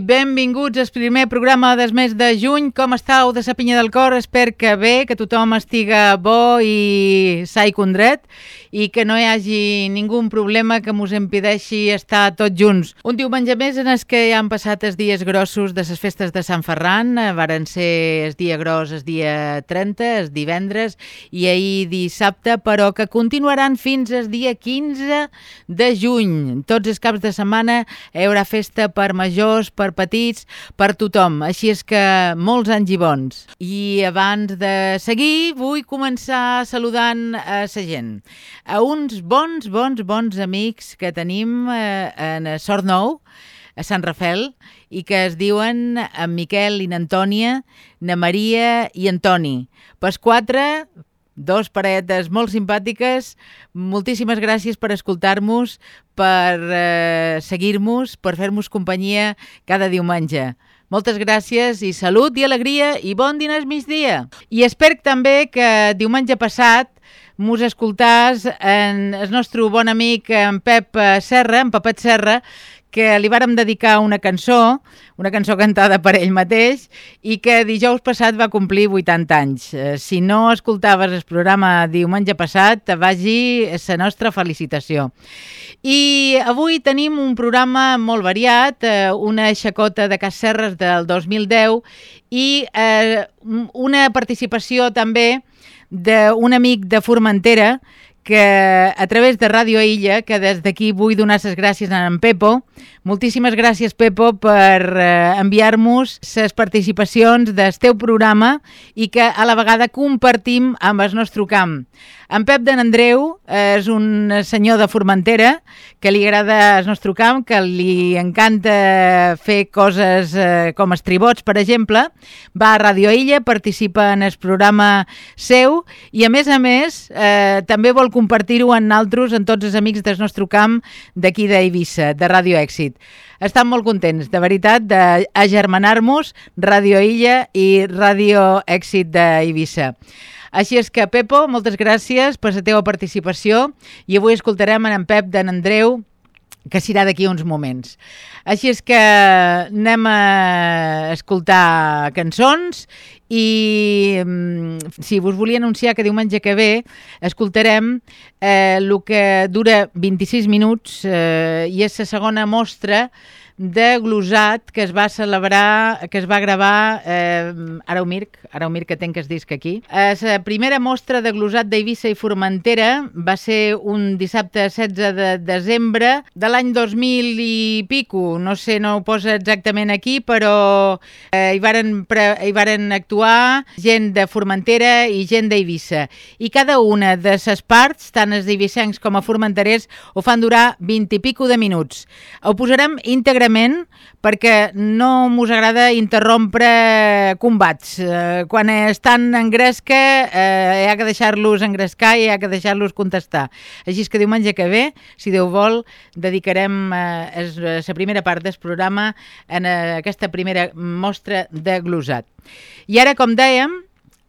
Benvinguts al primer programa del mes de juny. Com estàu de sa pinya del cor? Espero que bé, que tothom estiga bo i sa i condret i que no hi hagi ningú problema que mos impedeixi estar tots junts. Un diumenge més en els que han passat els dies grossos de les festes de Sant Ferran. Eh, varen ser el dia gros el dia 30, el divendres i ahir dissabte, però que continuaran fins al dia 15 de juny. Tots els caps de setmana hi haurà festa per majors, per petits, per tothom. Així és que molts anys i bons. I abans de seguir, vull començar saludant a la gent. A uns bons, bons, bons amics que tenim eh, en Sort Nou, a Sant Rafel, i que es diuen en Miquel i n'Antònia, na Maria i Antoni. Pels quatre, dos paretes molt simpàtiques. Moltíssimes gràcies per escoltar-nos, per eh, seguir-nos, per fer-nos companyia cada diumenge. Moltes gràcies i salut i alegria i bon dinar migdia. I espero també que diumenge passat mos escoltàs en el nostre bon amic en Pep Serra, en Pepet Serra, que li vàrem dedicar una cançó, una cançó cantada per ell mateix, i que dijous passat va complir 80 anys. Eh, si no escoltaves el programa diumenge passat, vagi la nostra felicitació. I avui tenim un programa molt variat, eh, una xacota de Cas Serres del 2010 i eh, una participació també d'un amic de Formentera que a través de Ràdio Illa, que des d'aquí vull donar les gràcies a en Pepo. Moltíssimes gràcies, Pepo, per eh, enviar-nos les participacions del teu programa i que a la vegada compartim amb el nostre camp. En Pep de Andreu és un senyor de Formentera que li agrada el nostre camp, que li encanta fer coses eh, com estribots, per exemple. Va a Radio Illa, participa en el programa seu i, a més a més, eh, també vol compartir-ho en altres, en tots els amics del nostre camp d'aquí d'Eivissa, de Radio Èxit. Estan molt contents, de veritat, d'agermanar-nos Radio Illa i Radio Èxit d'Eivissa. Així és que, Pepo, moltes gràcies per la teva participació i avui escoltarem en Pep d'en Andreu, que serà d'aquí uns moments. Així és que anem a escoltar cançons i si vos volia anunciar que diumenge que ve escoltarem eh, el que dura 26 minuts eh, i és la segona mostra de glosat que es va celebrar, que es va gravar eh, ara ho mirc, ara ho mirc que tenc el disc aquí. Eh, la primera mostra de glosat d'Eivissa i Formentera va ser un dissabte 16 de desembre de l'any 2000 i pico, no sé, no ho posa exactament aquí, però eh, hi, varen pre, hi varen actuar gent de Formentera i gent d'Eivissa. I cada una de les parts, tant els d'eivissencs com a formenterers, ho fan durar 20 i pico de minuts. Ho posarem íntegrament perquè no mos agrada interrompre combats. Eh, quan estan en gresca eh, hi ha que deixar-los engrescar i hi ha que deixar-los contestar. Així és que diumenge que ve, si Déu vol, dedicarem eh, la primera part del programa en eh, aquesta primera mostra de glosat. I ara, com dèiem,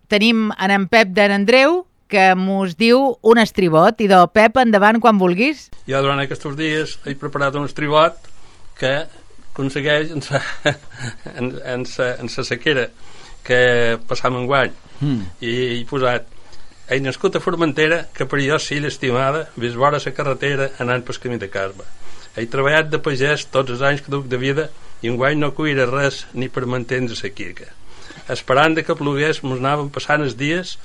tenim en en Pep d'en Andreu, que mos diu un estribot. I de Pep, endavant, quan vulguis. Jo durant aquests dies he preparat un estribot que aconsegueix en sa, en, en, sa, en sa sequera que passam en guany mm. i he posat he nascut a Formentera que per jo sí estimada vis vora la carretera anant pel camí de Carme he treballat de pagès tots els anys que duc de vida i enguany no cuira res ni per mantenir la quica. Esperant que plogués, mos anàvem passant els dies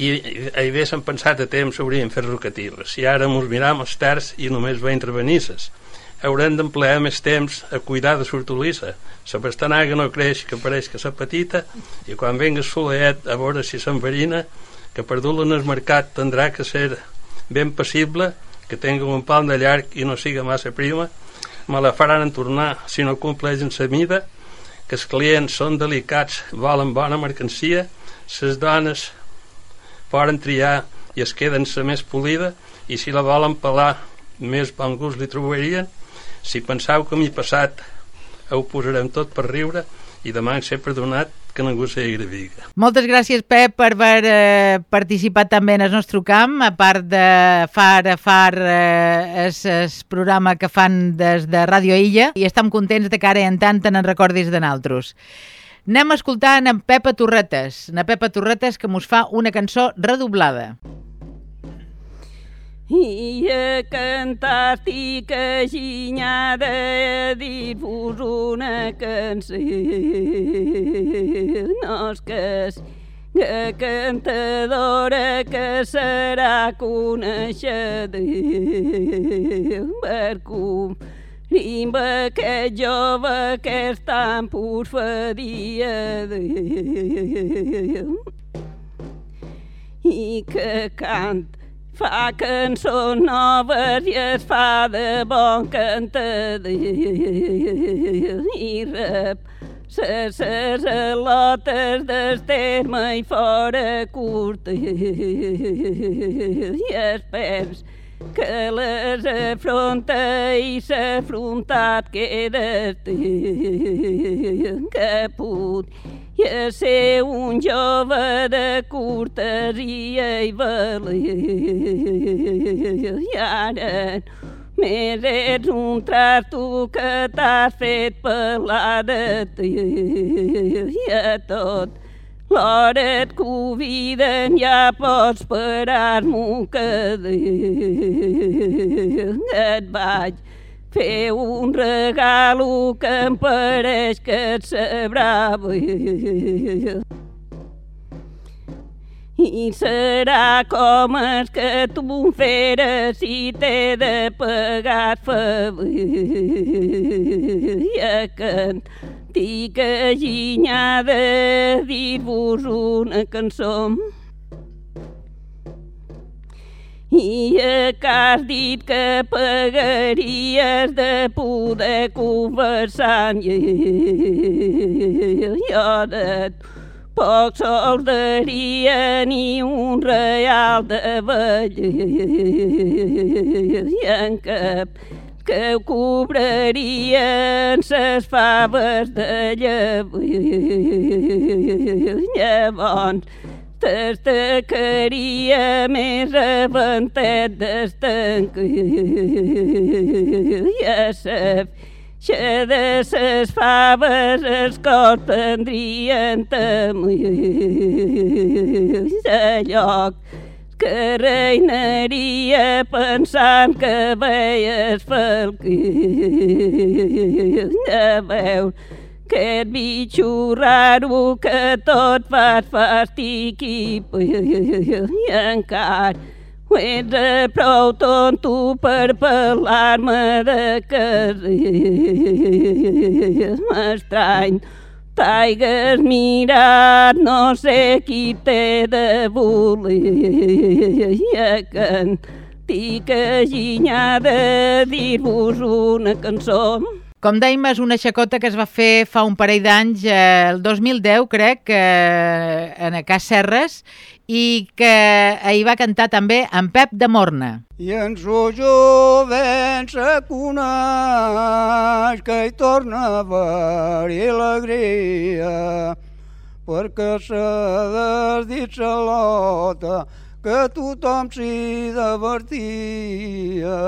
i, i haguéssim pensat a temps hauríem fet rocatives. I ara mos miram els terç i només va intervenir-ses haurem d'emplear més temps a cuidar de l'hortolissa. La pastanaga no creix, que pareix que la petita, i quan venga soleet a veure si s'enverina, que per dur-la en el mercat tindrà que ser ben passible, que tingui un pal de llarg i no siga massa prima, me la faran en tornar si no compleixen la mida, que els clients són delicats, volen bona mercancia, les dones poden triar i es queden la més polida, i si la volen pelar més bon gust li trobarien, si penseu que m'hi passat ho posarem tot per riure i demà en ser perdonat que ningú s'agraviga. Moltes gràcies, Pep, per haver eh, participat també en el nostre camp, a part de Far a Far, eh, és el programa que fan des de Ràdio Illa, i estem contents de que ara en tant en recordis de naltros. Anem escoltant en Pepa Torretes, na Pepa Torretes que mos fa una cançó redoblada. I a cantar tica ginyada a dir-vos una cançó. No és que que cantadora que serà coneixeda per com Rimba aquest jove que és tan porfadia i que canta fa cançons noves i es fa de bon cantar i rep ses, del terme i fora curta. I es peps que les afronta i s'afrontat queda que put i a ser un jove de cortesia i valia. I ara més ets un trato que t'has fet pelar de i a tot l'hora et conviden ja pots parar-m'ho que et vaig fer un regalo que em pareix que et sabrà bé. I serà com el que tu feres si t'he de pagar favor. I cantica ginyada dir-vos una cançó. I que has dit que pagaries de poder conversar jo de poc sols daria ni un real de vell. I en cap que cobrarien ses faves de llavors destacaria més avantet d'estanc i a sap que de ses faves els cors prendrien de lloc que reinaria pensant que veies fel de veure aquest bitxo raro que tot fas fastic i, i encara ho ets prou tonto per parlar-me de que m'estrany t'haigues mirat no sé qui té de voler que tica ginyada dir-vos una cançó. Com dèiem, és una xacota que es va fer fa un parell d'anys, eh, el 2010, crec, eh, en a Cas Serres, i que ahir va cantar també en Pep de Morna. I en su jovent se coneix que hi torna a haver alegria perquè s'ha desdit la lota que tothom s'hi divertia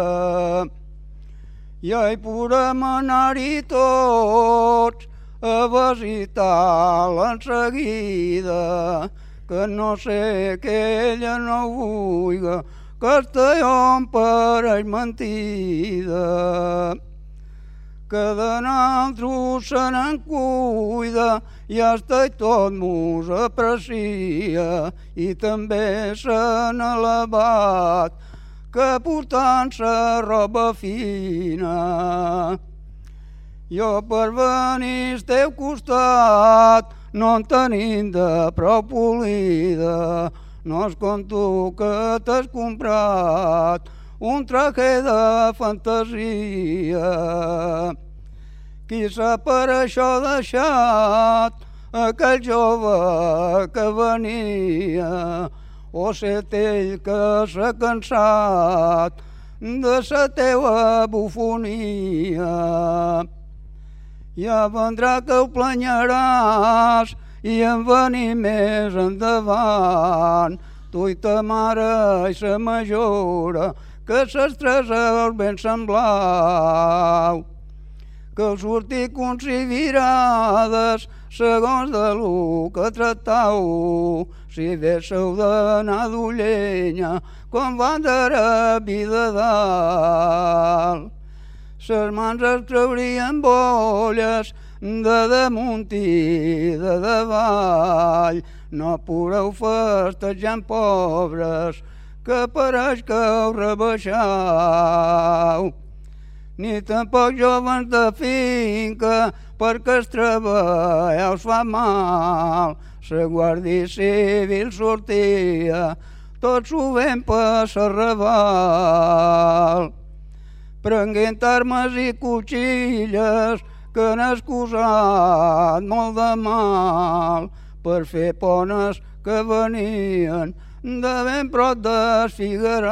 i hi podem anar-hi tots a visitar-la en seguida, que no sé que ella no vulga que Castelló per ell mentida. que de naltros se n'en cuida i hasta i tot mos aprecia i també se n'ha elevat que portant-se roba fina. Jo per venir al teu costat no en tenim de prou polida, no es com tu que t'has comprat un traje de fantasia. Qui sap per això deixat aquell jove que venia, o set ell que s'ha cansat de sa teua bufonia. Ja vendrà que ho planyaràs i en venir més endavant, tu i ta mare i sa majora, que ses tres heus ben semblau que el sortir considerades segons de lo que tractau. Si deixeu d'anar d'ullenya, quan van de vida dalt. Ses mans es traurien bolles de damunt i de davall. No podeu festejant pobres, que pareix que heu rebaixau ni tampoc jovens de finca, perquè el treball els fa mal. La Guàrdia Civil sortia, tot sovint per Serraval. Prenguent armes i cuchilles que han excusat molt de mal per fer pones que venien de ben prop de Figueral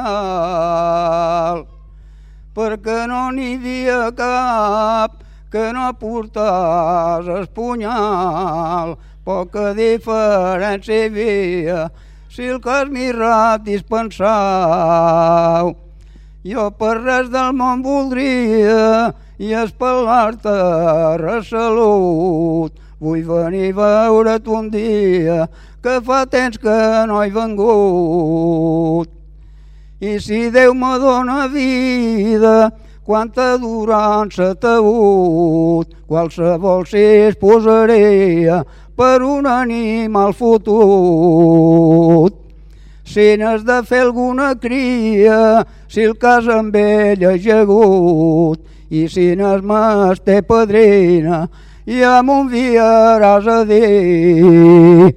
perquè no n'hi havia cap que no portàs el punyal. Poca diferència hi havia si el cas mirat dispensau. Jo per res del món voldria i espel·lar-te a salut. Vull venir a veure't un dia que fa temps que no he vengut. I si Déu me dóna vida, quanta durança t'ha hagut, qualsevol si es posaria per un animal fotut. Si n'has de fer alguna cria, si el cas amb ella és hagut, i si n'has mas té padrina, ja m'enviaràs a dir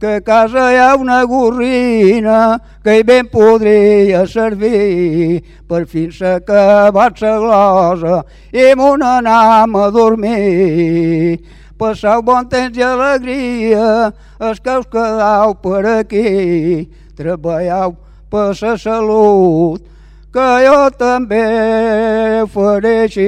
que a casa hi ha una gorrina que hi ben podria servir per fins a acabat la glosa i m'on anam a dormir. Passau bon temps i alegria, els que us quedau per aquí, treballau per la salut, que jo també faré així.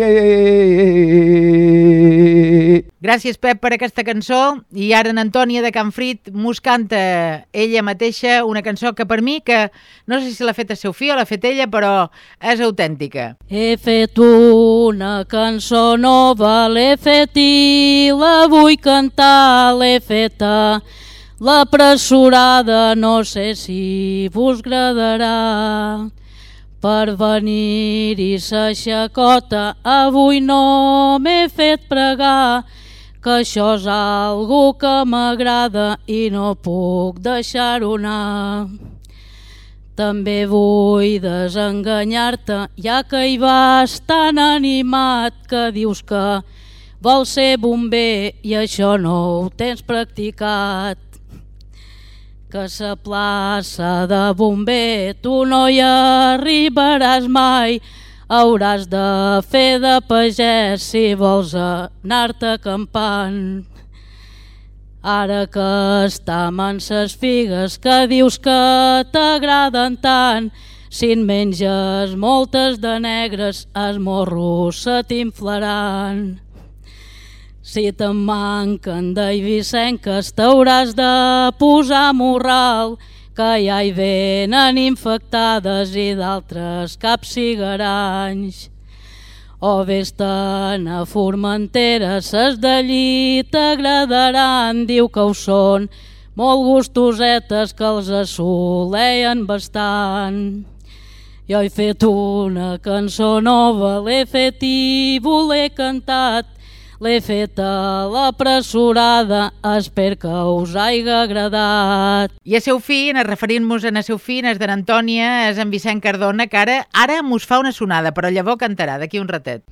Gràcies, Pep, per aquesta cançó. I ara en Antònia de Canfrit mos canta ella mateixa una cançó que per mi, que no sé si l'ha fet el seu fill o l'ha fet ella, però és autèntica. He fet una cançó nova, l'he fet i la vull cantar, l'he feta. La pressurada no sé si vos agradarà. Per venir-hi sa xacota avui no m'he fet pregar que això és algo que m'agrada i no puc deixar-ho anar. També vull desenganyar-te, ja que hi vas tan animat que dius que vols ser bomber i això no ho tens practicat. Que sa plaça de bomber tu no hi arribaràs mai, hauràs de fer de pagès si vols anar-te acampant. Ara que està en ses figues que dius que t'agraden tant, si en menges moltes de negres, els morros se t'inflaran. Si te'n manquen d'eivissenques, t'hauràs de posar morral, que ja hi venen infectades i d'altres capsigaranys. O vés-te'n a Formentera, ses d'allí t'agradaran, diu que ho són, molt gustosetes que els assoleien bastant. Jo he fet una cançó nova, l'he fet i voler cantat, l'he fet a la pressurada, espero que us hagi agradat. I a seu fin, referint-nos a seu fin, és d'en Antònia, és en Vicent Cardona, que ara, ara mos fa una sonada, però llavors cantarà d'aquí un ratet.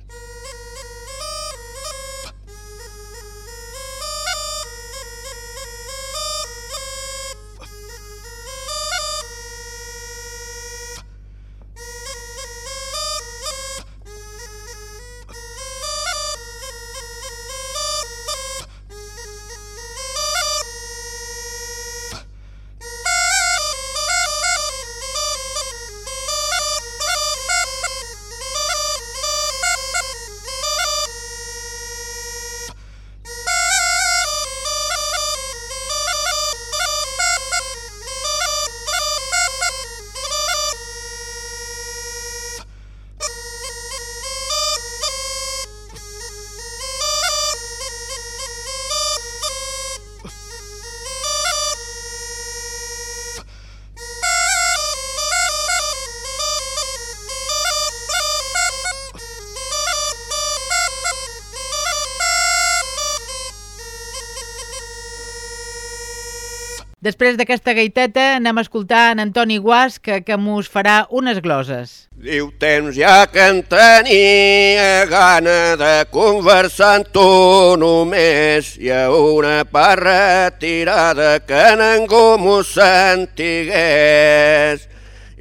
Després d'aquesta gaiteta anem a escoltar en Antoni Guas que, que mos farà unes gloses. Diu temps ja que en tenia gana de conversar amb tu només. Hi ha una part retirada que ningú m'ho sentigués.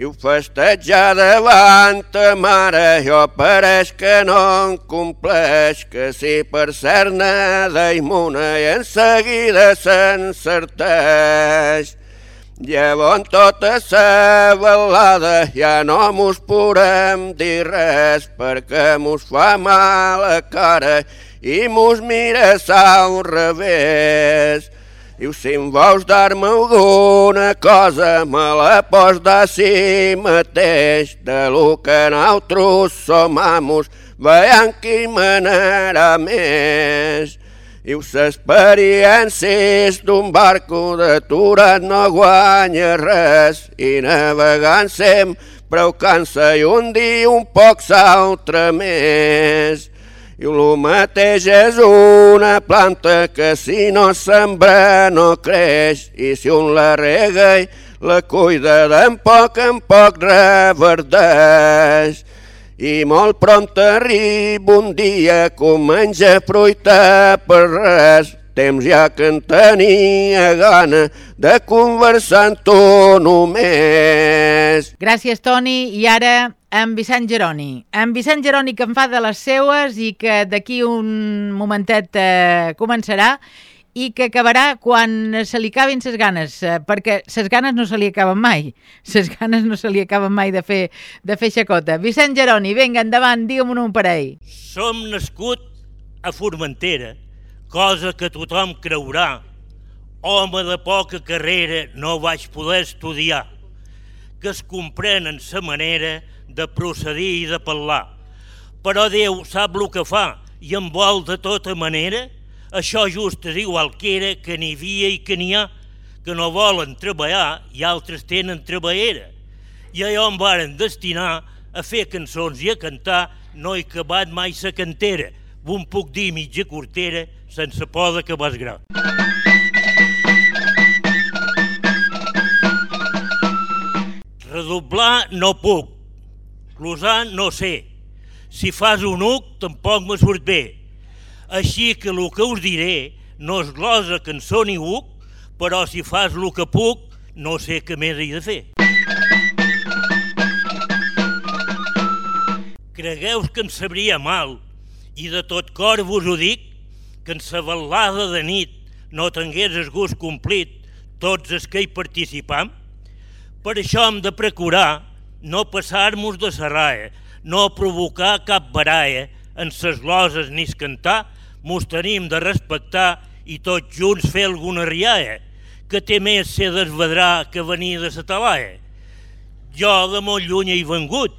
I ho festejar davant ta mare, jo pareix que no en compleix, que si per cert nada immuna i en seguida s'encerteix. Llavors tota sa balada ja no mos podem dir res perquè mos fa mal a cara i mos mira al revés. Diu, si em vols dar-me alguna cosa, me la pots dar si mateix, de lo que nosaltres som amos, veiem qui manarà més. Diu, l'experiències d'un barco d'aturat no guanya res i navegant sempre ho cansa i un dia un poc s'altre més. I el mateix és una planta que si no sembra no creix i si un la rega i la cuida d'en poc en poc reverdeix. I molt pront arriba un dia que menja fruita per res, temps ja que en tenia gana de conversar amb tu només. Gràcies, Toni. I ara en Vicent Geroni. En Vicent Geroni que en fa de les seues i que d'aquí un momentet eh, començarà i que acabarà quan se li acabin ses ganes, eh, perquè ses ganes no se li acaben mai. Ses ganes no se li acaben mai de fer, de fer xacota. Vicent Geroni, vinga, endavant, digue'm un parell. Som nascut a Formentera, cosa que tothom creurà. Home de poca carrera no vaig poder estudiar, que es comprenen sa manera de procedir i de parlar. Però Déu sap el que fa i em vol de tota manera. Això just és igual que era, que n'hi havia i que n'hi ha, que no volen treballar i altres tenen treballera. I allò em varen destinar a fer cançons i a cantar, no he acabat mai sa cantera. Un puc dir mitja cortera sense por de que vas gra. Redoblar no puc, Closar no sé. Si fas un uc, tampoc me surt bé. Així que el que us diré no és glosa cançó ni uc, però si fas el que puc, no sé què més he de fer. Cregueu que em sabria mal, i de tot cor vos ho dic, que en sa ballada de nit no tingués el gust complit tots els que hi participam? Per això hem de procurar no passar-nos de serraia, no provocar cap baraia, en ses loses ni cantar, mos tenim de respectar i tots junts fer alguna riaia, que té més ser desvedrar que venir de sa talaia. Jo de molt lluny he vengut,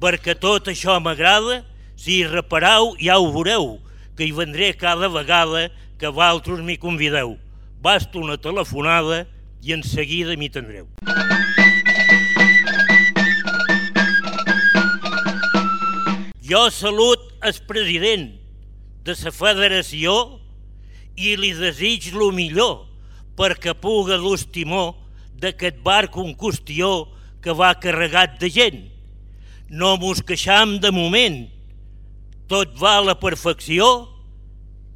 perquè tot això m'agrada, si hi reparau ja ho veureu, que hi vendré cada vegada que valtros m'hi convideu. Basta una telefonada i en seguida m'hi tindreu. Jo salut el president de la federació i li desig lo millor perquè puga l'estimó d'aquest barco en qüestió que va carregat de gent. No mos queixam de moment, tot va a la perfecció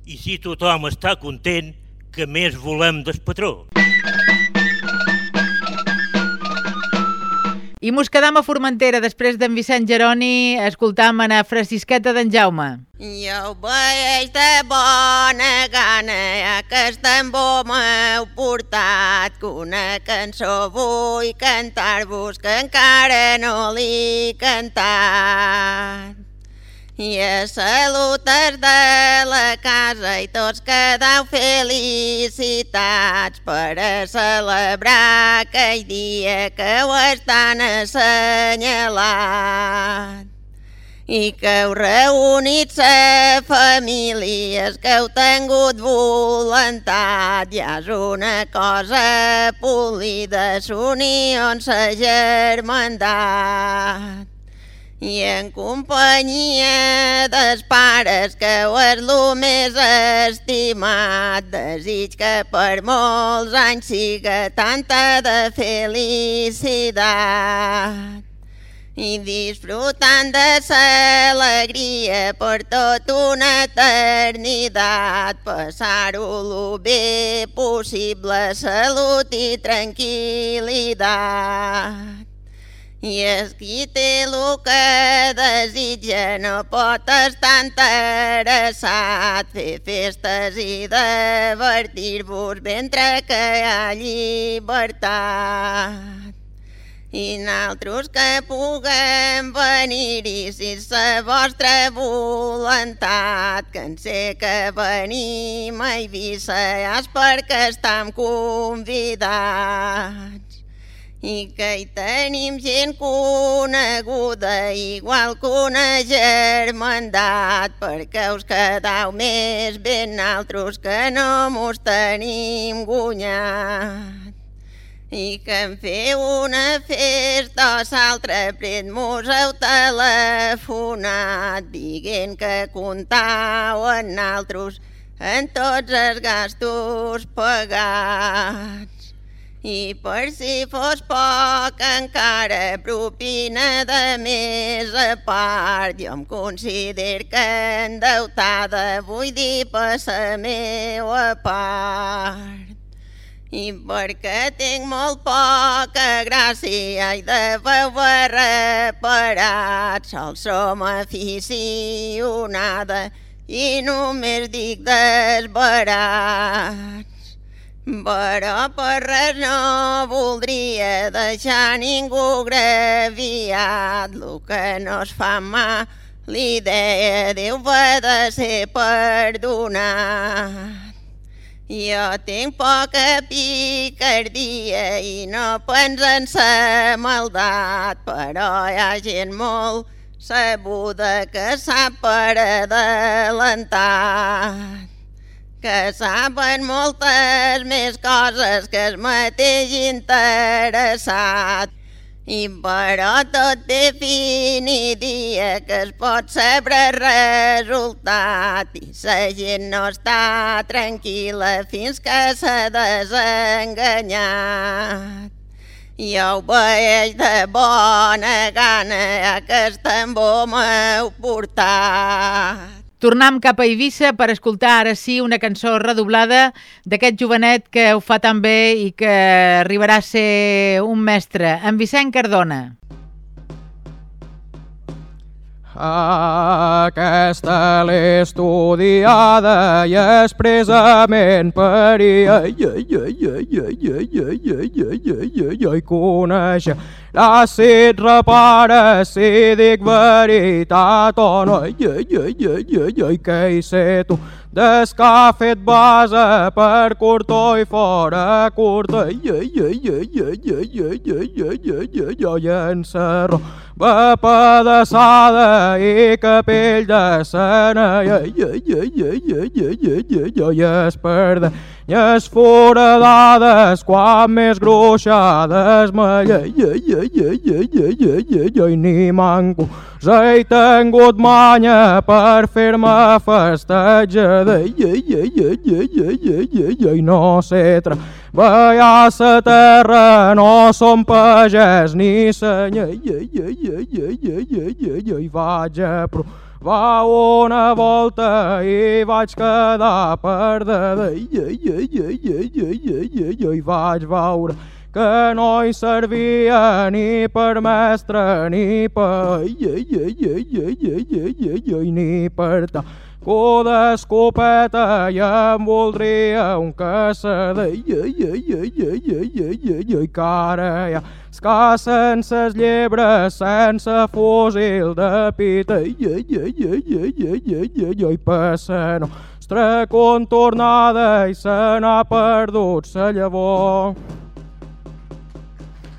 i si tothom està content, que més volem del patró. I mos quedam a Formentera després d'en Vicent Geroni escoltam a Francisqueta d'en Jaume. Jo veig de bona gana aquest tambor m'heu portat que una cançó vull cantar-vos que encara no l'he cantat. I a salutes de la casa i tots quedau felicitats per a celebrar aquell dia que ho estan assenyalat. I que heu reunit sa famílies que heu tingut voluntat ja és una cosa polida, s'unió en sa germandat. I en companyia dels pares, que ho és el més estimat, desig que per molts anys siga tanta de felicitat. I disfrutant de l'alegria per tot una eternitat, passar-ho el bé possible, salut i tranquil·litat. I és qui té el que desitja no pot estar interessat fer festes i divertir-vos mentre que hi ha llibertat. I naltros que puguem venir-hi si és la vostra voluntat, que en sé que venim a Eivissa és perquè estem convidats i que hi tenim gent coneguda igual que una germandat perquè us quedau més ben altres que no mos tenim guanyat i que en feu una festa o l'altre pret mos heu telefonat dient que comptau en altres en tots els gastos pagats i per si fos poc encara propina de més a part, jo em consider que endeutada vull dir per la meva part. I perquè tinc molt poca gràcia i de veure reparat, sol som aficionada i només dic desbarat. Però per res no voldria deixar ningú graviat, el que no es fa mà, l'idea Déu va de ser perdonat. Jo tinc poca picardia i no penso en sa maldat, però hi ha gent molt sabuda que sap per adelantat que saben moltes més coses que el mateix interessat. I però tot i dia que es pot saber resultat i la gent no està tranquil·la fins que s'ha desenganyat. Jo ho veig de bona gana aquest tambor m'heu portat. Tornam cap a Eivissa per escoltar ara sí una cançó redoblada d'aquest jovenet que ho fa tan bé i que arribarà a ser un mestre, en Vicent Cardona. Aquesta l'he estudiada i expressament per i i conèixer la si et repara si dic veritat o no i que hi sé tu des que ha fet base per curto i fora curta i en serró va pedaçada i capell de sana i es perda i es foradades quan més gruixades me i ni manco he tingut manya per fer-me llei llei no sé treballar sa terra no som pagès ni senyer i vaig a provar va una volta i vaig quedar perdada i, i, i, i, i, i, i, i, i, vaig veure que no hi servia ni per mestre ni per i, i, i, i, i, i, i, i, i, ni per ta Cu d'escopeta i em voldria un caçador i, i, i, i, i, i, i, i, i, cara ja Escà sense llebres, sense fusil de pita i, i, i, i, i, i, i, i, i, i, passa nostra contornada i se n'ha perdut sa llavor.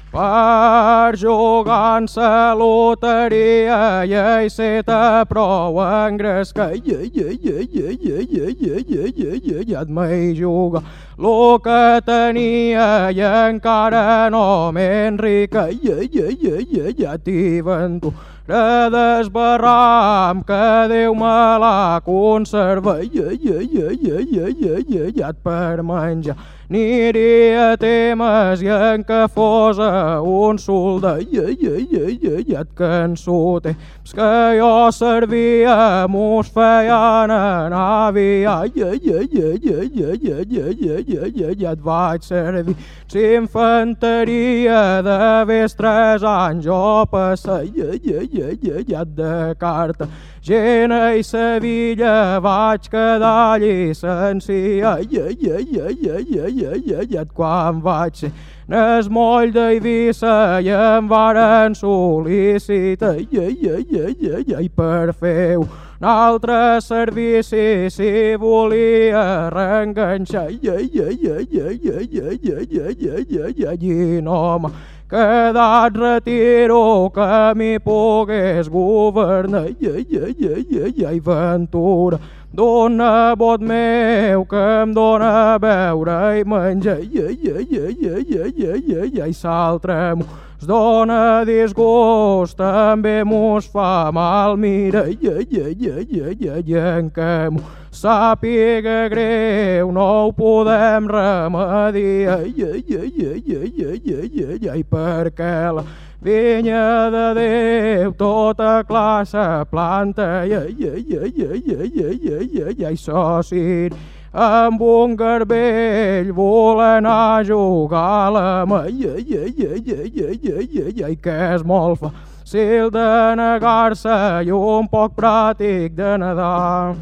Per jugar en sa loteria i hi seta prou engresca i, i, i, i, i, i, i, i, i, i, i, et m'hi juga lo que tenia i encara no m'enrica i, i, i, i, i, t'hi ventura d'esbarram que Déu me la conserva i, i, i, i, i, i, i, i, i, per menjar Aniria temes i en que fos un soldat i, i, i, i, i, et cançó temps que jo servia mos feien anar via i, i, i, i, i, i, i, i, i, i, i, et vaig servir s'infanteria de vestres anys jo passa i, i, i, i, i, et de carta Gena i Sevilla vaig quedar allí sencia, ai, ai, ai, ai, ai, ai, ai, ai, ai, quan vaig ser Nes moll d'Eivissa i em varen sol·licitar, ai, ai, ai, ai, ai, ai, per fer un altre servici si volia reenganxar, ai, ai, ai, ai, ai, ai, ai, ai, ai, ai, ai, ai, no m'ha quedat retiro que m'hi pogués governar. Ai, ai, ai, ai, ai, ai, ventura, dona bot meu que em dona a beure i menjar. Ai, ai, ai, ai, ai, ai, ai, ai, ai, s'altre es dona disgust, també mos fa mal, mira, ai, ai, ai, ai, ai, ai, en que m'ho sàpiga greu, no ho podem remediar, ai, ai, ai, ai, ai, ai, ai, ai, ai, perquè la vinya de Déu, tota classe planta, ai, ai, ai, ai, ai, ai, ai, ai, ai, ai, soci, amb un garbell volen a jugar a la mà, ai, ai, ai, ai, ai, ai, ai, ai, ai, que és molt fàcil de negar-se i un poc pràctic de nedar.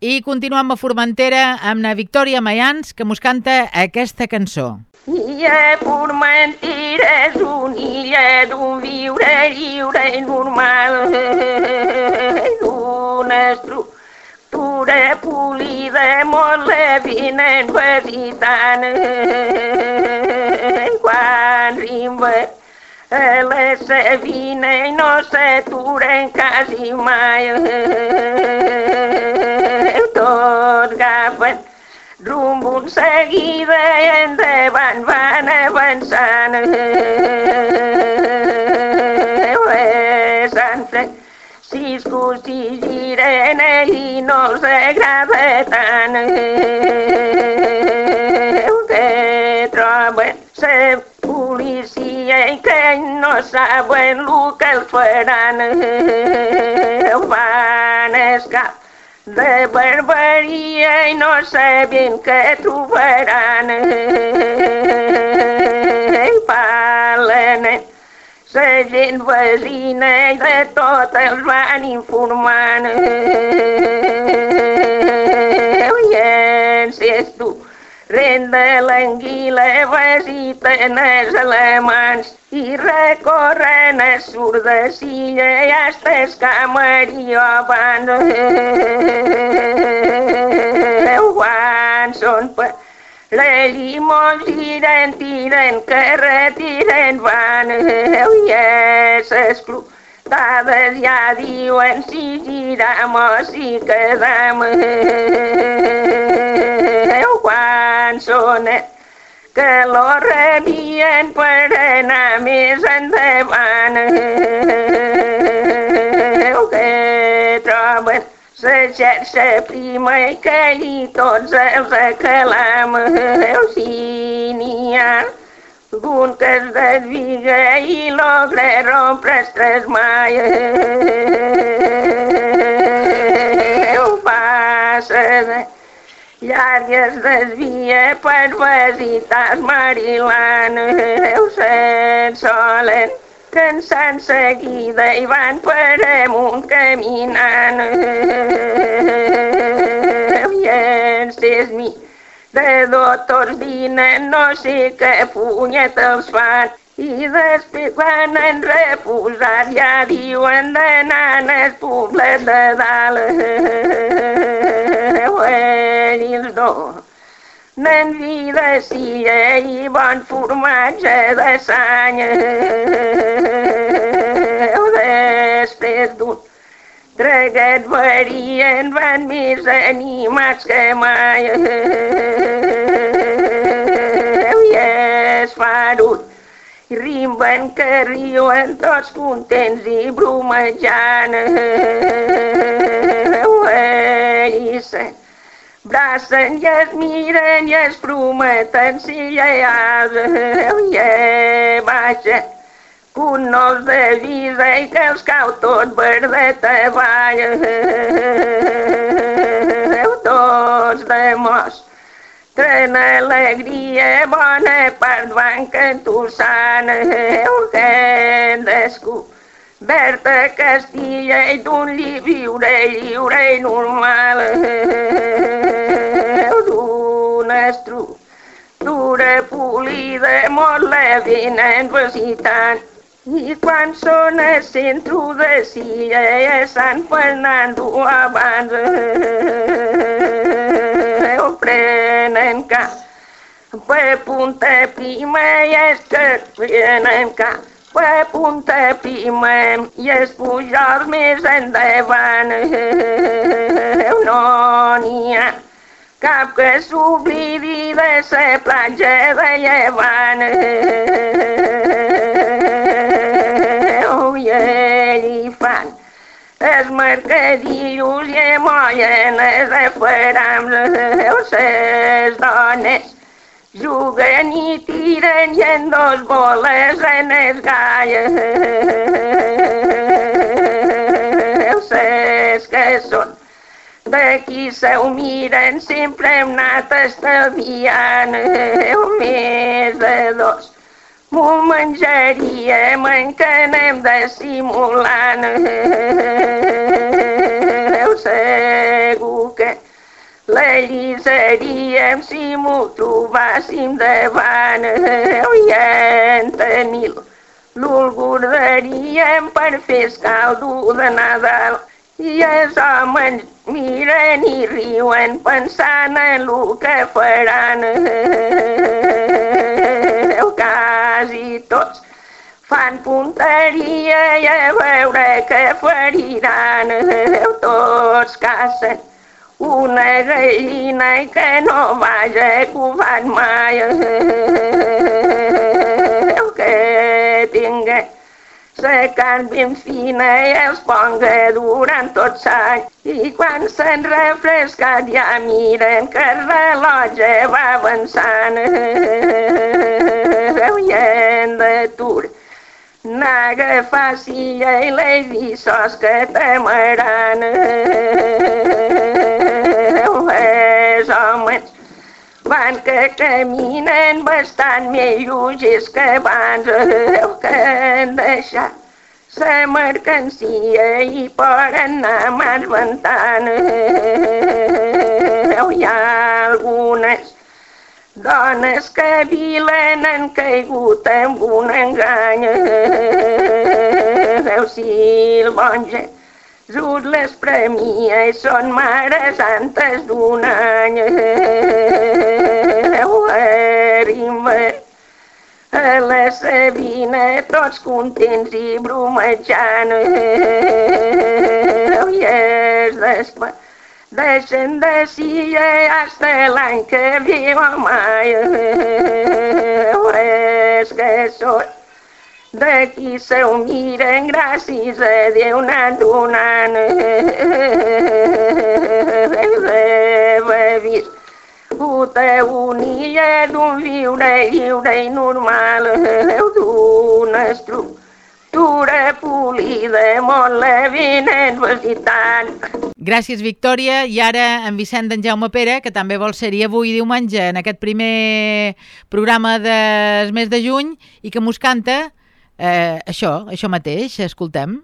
I continuem a Formentera amb la Victòria Mayans, que mos canta aquesta cançó. Illa Formentera és una illa d'un viure lliure i normal, d'una estructura polida, molt la vinen visitant. Quan rimba la Sabina i no s'aturen quasi mai. Tots agafen rumb un seguida i endavant van avançant. Si giren i no els agrada tant. Que troben la policia i que no saben el que els faran. Van escapar de barbaria i no sabien què trobaran. I la gent vecina i de tot els van informant. I és tu renda l'anguila, visiten els alemans i recorren a Surdesilla i hasta el Camarillo van. Quan són per la llimons giren, tiren, que retiren van. I és club dades ja diuen si giram o si quedam. donet que lo rebien per anar més endavant. Que troben la xarxa prima i que allí tots els acalam. Si n'hi ha algun que es desviga i logra rompre els tres mai. Ho passa de llargues desvia per visitar Marilan. Se'n solen cansant seguida i van per amunt caminant. Ses mi de doctors vinen, no sé què punyet els fan. I després quan han reposat ja diuen d'anar al poblet de dalt. Ell els dos nen vi de silla i bon formatge de sany. Després d'un traguet varien van més animats que mai. I es farut i rimben que riuen tots contents i bromejant. I se bracen i es miren i es prometen si ja hi ha i baixa un nos de vida i que els cau tot verdet avall. Tots de mos tren alegria, bona part van cantussant, que descobrir Berta Castilla i d'un li viure lliure i normal. D'una estructura polida molt levina visitant i quan són al centre de Silla a Sant Fernando abans ho prenen cap. Per punta prima i és que prenen cap per punta prima i els pujols més endavant. No n'hi ha cap que s'oblidi de la platja de llevant. Ui, hi fan els mercadillos i amollen els afarams, les dones Juguen i tiren i en dos boles en el gall. Els que són d'aquí se ho miren, sempre hem anat estalviant més de dos. M'ho menjaríem en que anem dissimulant. Segur que lliçaríem si m'ho trobàssim davant i en tenir l'olgordaríem per fer escaldo de Nadal. I els homes miren i riuen pensant en el que faran. Quasi tots fan punteria i a veure què feriran. Tots cacen una gallina que no vaja covant mai. Que tinga carn ben fina i els ponga durant tot l'any i quan s'han refrescat ja miren que el rellotge va avançant i en d'atur Naga fàcil i les vissos que temaran els homes van que caminen bastant més lleugers que abans que han deixat la mercancia i poden anar mans ventant. Hi ha algunes dones que vilen han caigut en un engany. Veu si el bonge Just les premia i són mares santes d'un any. A la Sabina tots contents i bromejant. I es despa deixen de si hasta l'any que viu mai. És que soy D'aquí se ho miren gràcies a Déu anant donant. Puta unia d'un viure lliure i normal d'una estructura polida molt evident visitant. Gràcies, Victòria. I ara en Vicent d'en Jaume Pere, que també vol ser-hi avui diumenge en aquest primer programa del mes de juny i que mos canta eh, això, això mateix. Escoltem.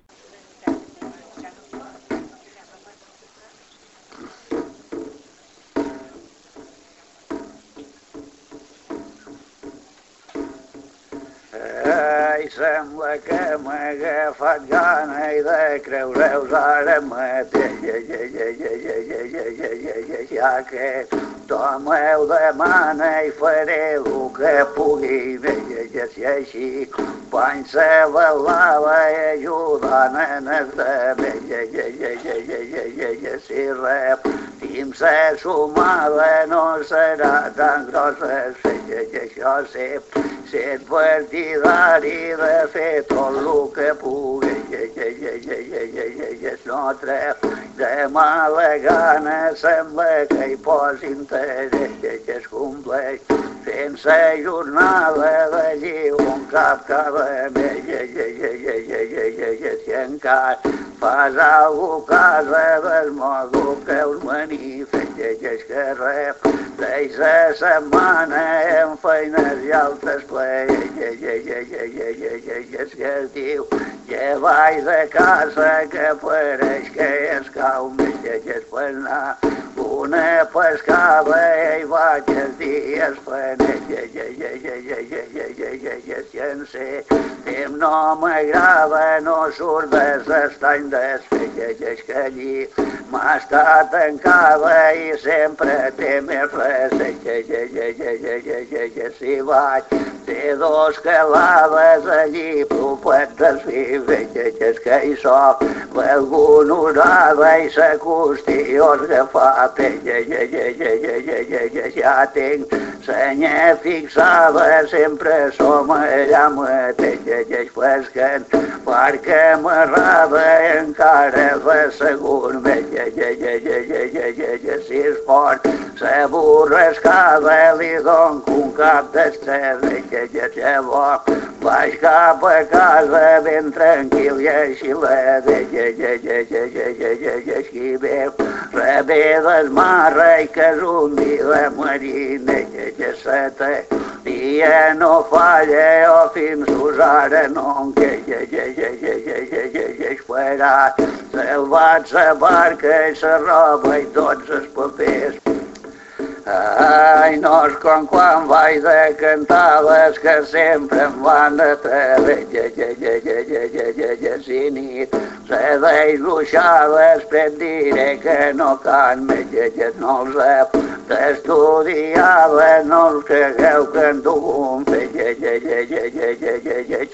Sembla que m'ha agafat gana i de creure-us ara mateix. Ja, ja, ja, ja, ja, ja, ja, ja, ja, ja, que tothom heu demana i faré el que pugui. Ja, ja, ja, si així ajudant en el de ja, ja, ja, ja, ja, ja, ja, ja, si rep tim se sumada no serà tan grossa. Ja, ja, això sé, ser partidari de fer tot el que pugui. Ja, ja, ja, ja, no treu de mala gana sembla que hi posin tareia que es compleix sense jornada de lliure un cap cabanella si encara fas algú casa del modo que us manifestes que rep deixa setmana en feines i altres plegues que es diu que vaig de casa que pareix que és casa un billete suena una pescava i vaig els dies ja ja ja no m'agrada, no surt ja ja ja que allí m'està ja, i sempre té més res si vaig té dos ja, allí propet dels ja, que hi soc ja, ja, i s'acosti os agafat ja, ja, ja, ja, ja, ja, ja, ja, ja tinc senya fixada sempre som allà mateix ja, ja, pesquen perquè m'agrada encara de segon ja, ja, ja, ja, ja, ja, ja, ja, ja, si es pot se borrescada li don un cap d'estrella ja, ja, ja, bo vaig cap a casa ben tranquil i així la així veu rebé mar i que és un vila de marina que seta dia no falla o fins usara no que esperar salvat sa barca i ja, roba i tots els papers Ai, no és com quan vaig de cantades que sempre em van a treure sinit. Se desluixades, però et diré que no can, ja, no els rep. D'estudiades, no els cregueu que en duc un ja, ja, ja, ja,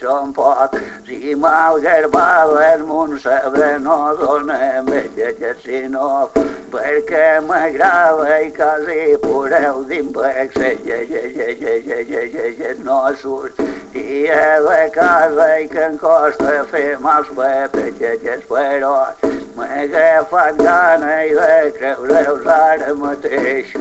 si malgrat va les Montsebre no donem ja, ja, si no perquè m'agrada i quasi Oreu d'implexe, ja, ja, ja, ja, ja, ja, ja, ja, no surt. I a la casa i que em costa fer mals papetetes, però m'he agafat gana i de creure-us ara mateix.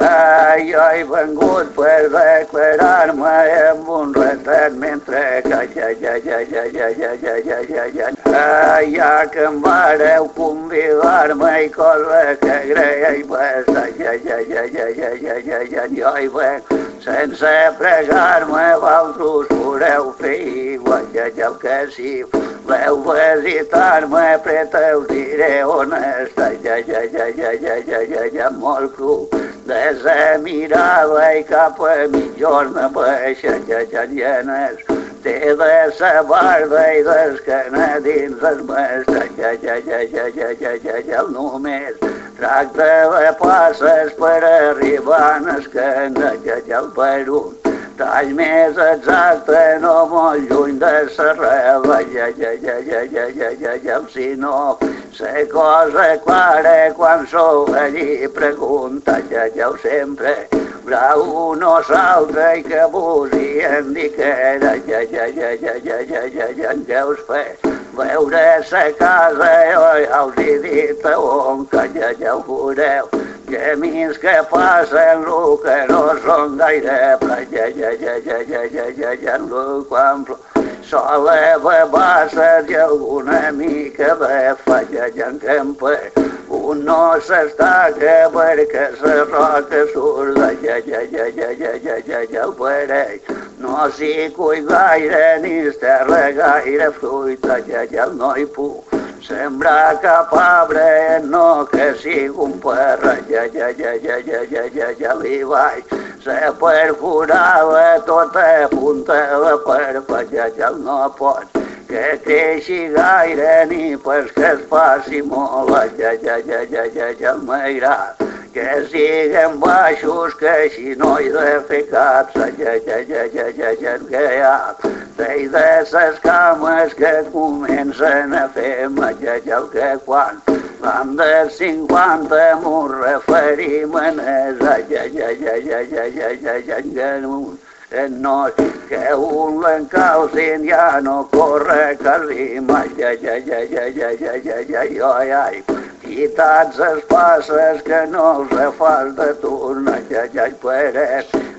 Ai, he vengut per declarar-me amb un retrat mentre que ja, ja, ja, ja, ja, ja, ja, ja, ja, ja. Ai, ja que em vareu convidar-me i cosa que greia i basta, ja, ja, ja, ja, ja, ja, ja, ja, jo hi venc sense pregar-me vosaltres podeu fer igual, ja, ja, el que si veu visitar-me preta us diré on està, ja, ja, ja, ja, ja, ja, ja, ja, molt cru des de mirada i cap a mitjorna baixa que ja llenes té de sa barba i d'escana dins el mestre que ja ja ja ja ja ja ja només. Tracta de passes per arribar a escana que ja el Perú tall més exacte, no molt lluny de s'arrela, ja, ja, ja, ja, ja, ja, ja, ja, si no sé cosa clara quan sou allí pregunta, ja, ja, sempre haurà un o l'altre i que vos hi indicarà, ja, ja, ja, ja, ja, ja, ja, ja, ja us fe veure sa casa, jo ja us he dit on que ja, ja ho veureu, camins que passen lo que no són gaire platja, ja, ja, ja, ja, ja, ja, ja, lo quan plou. Sola babasses i alguna mica de falla ja en campa. Un no s'estaca perquè la roca surda, ja, ja, ja, ja, ja, ja, ja, ja, el parell. No s'hi cull gaire ni es terra gaire fruita, ja, ja, no hi puc sembrar cap arbre, no que sigui un perra, ja, ja, ja, ja, ja, ja, ja, ja li vaig. Se perforava tota punta de perpa, ja, ja no pot que creixi gaire ni pas que es faci molt, ja, ja, ja, ja, ja, ja m'agrada que siguen baixos, que així no hi de fer cap, ja, ja, ja, ja, ja, ja, que hi ha Vell de ses cames que comencen a fer mateix el que quan vam de 50 m'ho referim a nes en un en noi que un l'encalcin ja no corre quasi mai ai tants es passes que no els fas de tornar per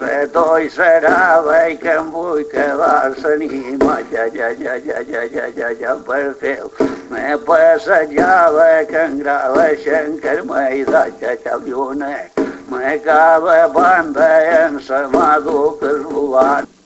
retoi serava i que em vull quedar s'anima, ja, ja, ja, ja, ja, ja, ja, ja, per fer me passejava que en graveixen que m'he de ja, ja, lluner, me cada banda i en sa mà duques volant.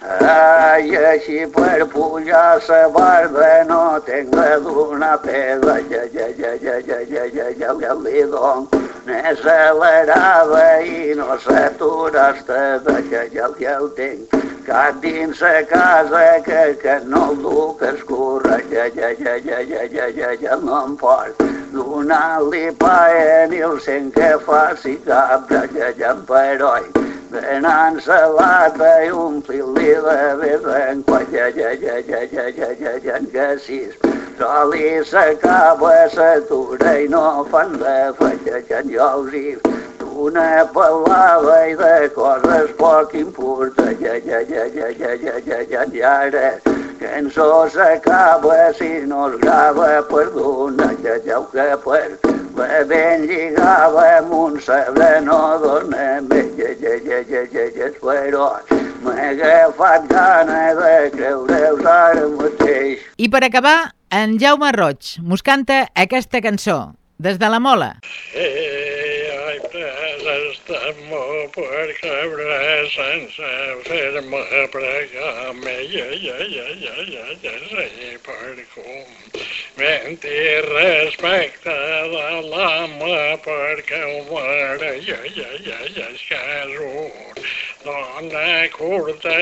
Així per pujar sa barba no tenc la d'una pedra, ja, ja, ja, ja, ja, ja, ja, ja, ja, li don. N'accelerava i no s'atura estada, ja, ja, ja el tinc. Cap dins sa casa que, que no el duc escurra, ja, ja, ja, ja, ja, ja, ja, ja, no em pot donar-li paia ni el sent que faci cap, ja, ja, ja, però Venant salata i omplir-li de vez en ja, ja, ja, ja, ja, ja, ja, ja, que. Sol i s'acaba s'atura i no fan de fetxejar jo els hi una parlava i de coses poc importa, ja, ja, ja, ja, ja, ja, ja, ja, ja, ara cançó s'acaba si no es grava, perdona, ja, ja, que per la ben lligava amb un sabre no ja, ja, però m'he agafat gana de creure-us ara mateix. I per acabar, en Jaume Roig mos canta aquesta cançó, des de la Mola. Eh, ai, rectes estem per creure sense fer-me pregar més ja, ja, ja, ja, ja, ja, com vent i respecte de l'home perquè ho mare i, i, ja, ja, ja, ja, és un dona curta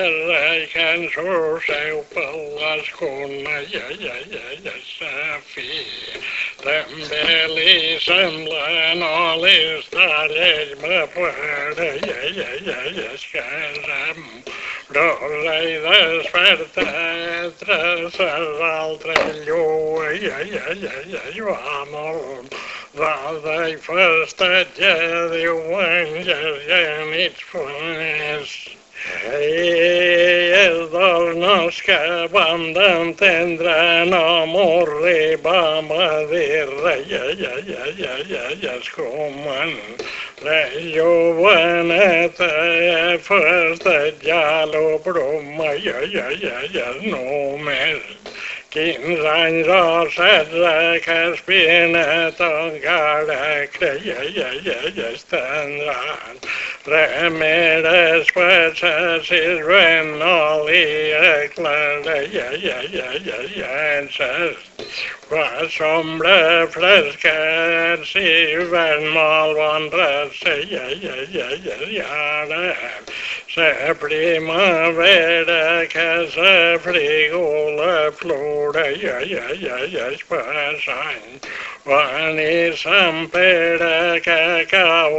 i cançó seu per les cunes i, ja, ja, ja, ja, sa fi també li sembla no l'està L'ànima plana i, i, i escasam, rosa i despertar tras l'altre llua i, i, i, i, i va molt. Rosa i festatge, diuen ja, ja nits foners. I és de nos que vam d'entendre no arribam a dir res, ja, ja, ja, ja, ja, ja, és com en la joveneta festejar lo broma, ja, ja, ja, ja, només Quins anys o setze que espinet encara creia i, ja, ja, es tindran. Remeres passes i ven no li aclara i, ja, ja, ja, ja, ja, La sombra fresca si ven molt bon rece i, ja, ja, ja, ja, ja, La primavera que s'afrigó la flor i, passant. I Sant Pere que cau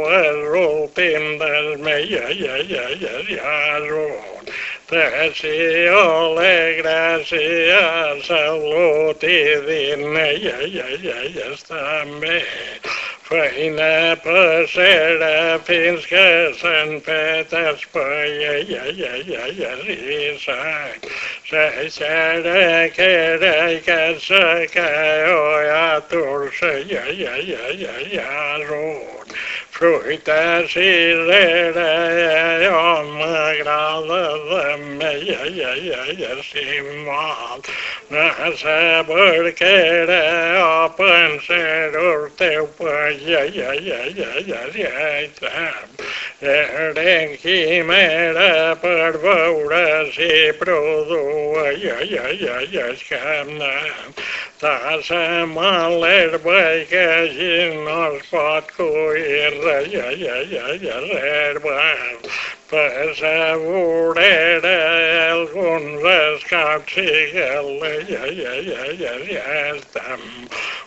l'últim dels meus, i, i, i, Tràcia, gràcia, salut i dina, i, i, i, i, està bé. Feina passera fins que s'han fet espai, i, i, i, i, i, i, sang. S'aixera que era i que se cau a torça, i, i, i, i, i, i, fruita cirera, jo m'agrada de mi, ai, ai, ai, si mal. No sé per què era o pensar el teu país, ai, ai, ai, ai, ai, ai, ai, era quimera per veure si produïa, ai, ai, ai, ai, ai, Tassa mal l'herba que així no es pot cuir, ai, l'herba. Per sa vorera alguns escaps i ai, ai, ai, ai, ja estem.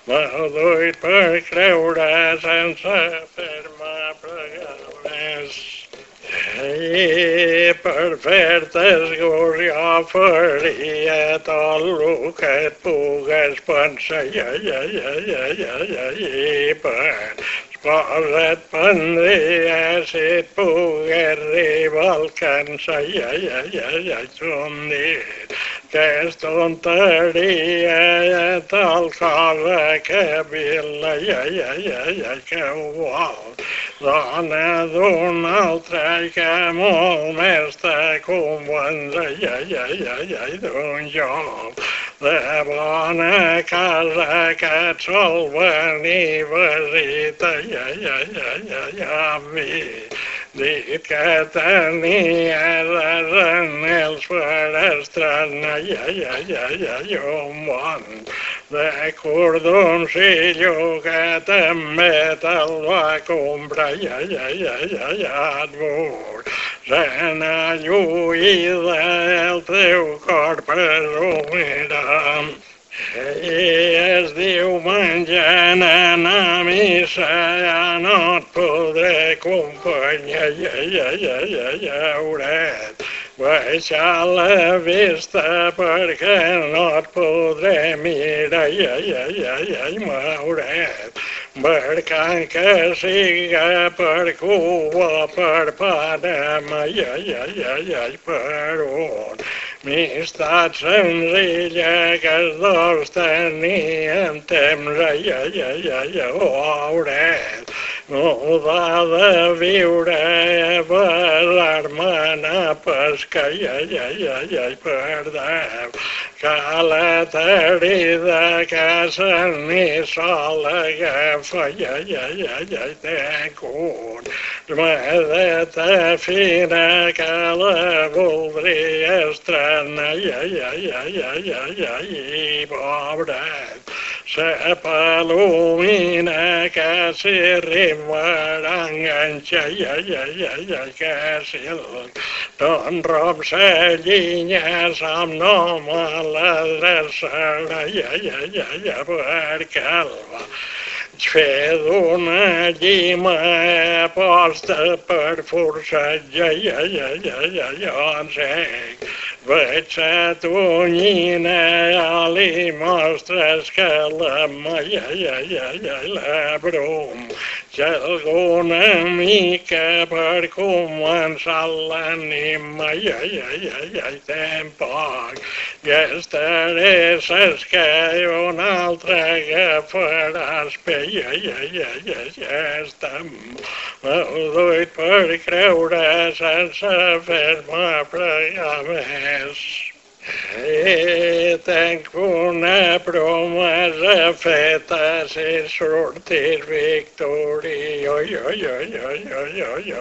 M'aduït per creure sense fer-me pregar més. I per fer-te esgorjar faria tot el que et pugues pensar. I, i, i, i, i, i, i, per cosa et si pogués arribar al cansar. I, i, i, i, i, som dit que és tonteria tal cosa que vila. I, i, i, i, i, que ho vol dona d'un altre que molt més te convenç, ai, ai, ai, ai, ai, d'un joc de bona casa que et sol venir visita, ai, ai, ai, ai, ai, a mi. Dit que tenia les anells per estrenar, ai, ai, ai, ai, ai, un bon de cordoncillo que també te'l va comprar, ja, ja, ja, ja, ja, et veus. Se lluïda el teu cor presumirà. I es diu menjant anar a missa, ja no et podré acompanyar, ja, ja, ja, ja, ja, hauret baixar la vista perquè no et podré mirar, ai, ai, ai, ai, ai, m'hauret. Mercant que siga per Cuba, per Panamà, ai, ai, ai, ai, per on. Amistat senzilla que els dos tenien temps, ai, ai, ai, ai, ho hauret. No va de viure per l'armana pescar, ai, ai, ai, ai, ai, perdeu. Que la terida que se n'hi sol agafa, ai, ai, ai, ai, ai, tenc un medeta fina que la voldria estrenar, ai, ai, ai, ai, ai, ai, ai, pobret. Ai, ai, que si el ton rob s'allinya, som no me l'adreçarà, ai, ai, ai, ai, ai, perquè el va fer d'una llima aposta per ai, ai, ai, ai, ai, ai, Veig a tonyina, li mostres que la ai, ai, ai, ai, la brom. Si alguna mica per començar l'ànima, ai, ai, ai, ai, tampoc. Ja estaré ses que un altre agafaràs pe, ai, ai, ai, ai, ai, ja estem. M'ho per creure sense fer-me pregar més. I tenc una promesa feta si sortir victoriós, oi, oi, oi, oi, oi, oi,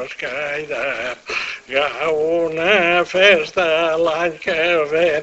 caida. Ja una festa l'any que ve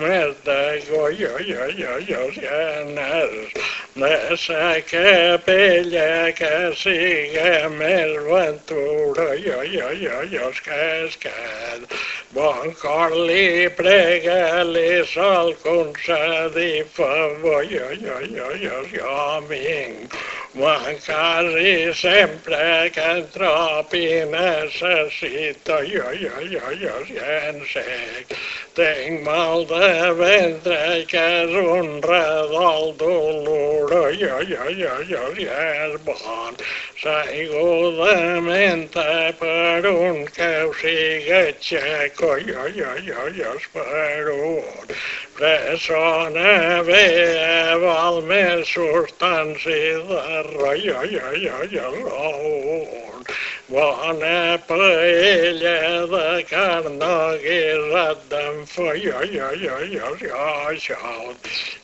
més de goi, oi, oi, oi, oi, genes de sa capella que siga més ventura, oi, oi, oi, oi, cascat. Bon cor li prega, li sol concedir favor, oi, oi, oi, oi, oi, oi, Me'n casi sempre que en trobi necessito, oi, oi, oi, oi, en sec. Tinc mal de ventre que és un redol dolor, oi, oi, oi, oi, és bon. Saigo de menta per un que ho siga xec, oi, oi, oi, oi, oi, per un. Persona bé val més substància de roi, oi, oi, oi, oi, Bona paella de carn guisat d'en foi, oi, oi, oi, oi, oi,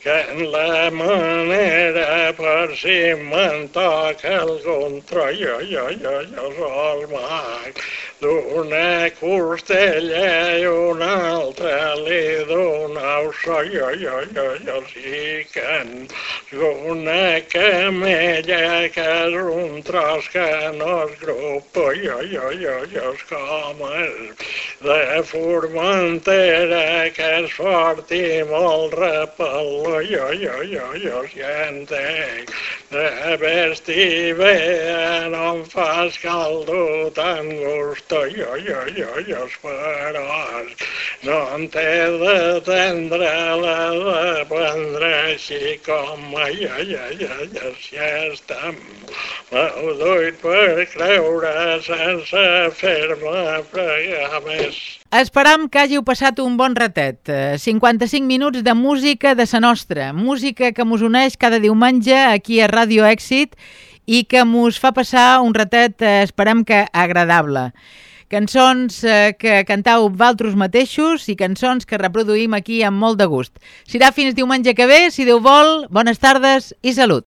que en la manera per si me'n toca algun troi, oi, oi, oi, oi, oi, d'una costella i una altra li dona un soi, oi, oi, oi, oi, sí que una camella que és un tros que no es grup, oi, oi, oi, oi, oi, com és de Formentera que és fort i molt repel, oi, oi, oi, oi, oi, ja entenc, de vestir bé no em fas caldo tan oi, oi, oi, oi, esperàs. No en té de tendre la de prendre així com ai, ai, ai, ai, així estem. M'ho duit per creure sense fer-me pregar més. Esperam que hàgiu passat un bon ratet. 55 minuts de música de sa nostra, música que mos uneix cada diumenge aquí a Ràdio Èxit i que mos fa passar un ratet, eh, esperem que agradable cançons eh, que cantau valtros mateixos i cançons que reproduïm aquí amb molt de gust. Serà fins diumenge que ve, si Déu vol, bones tardes i salut.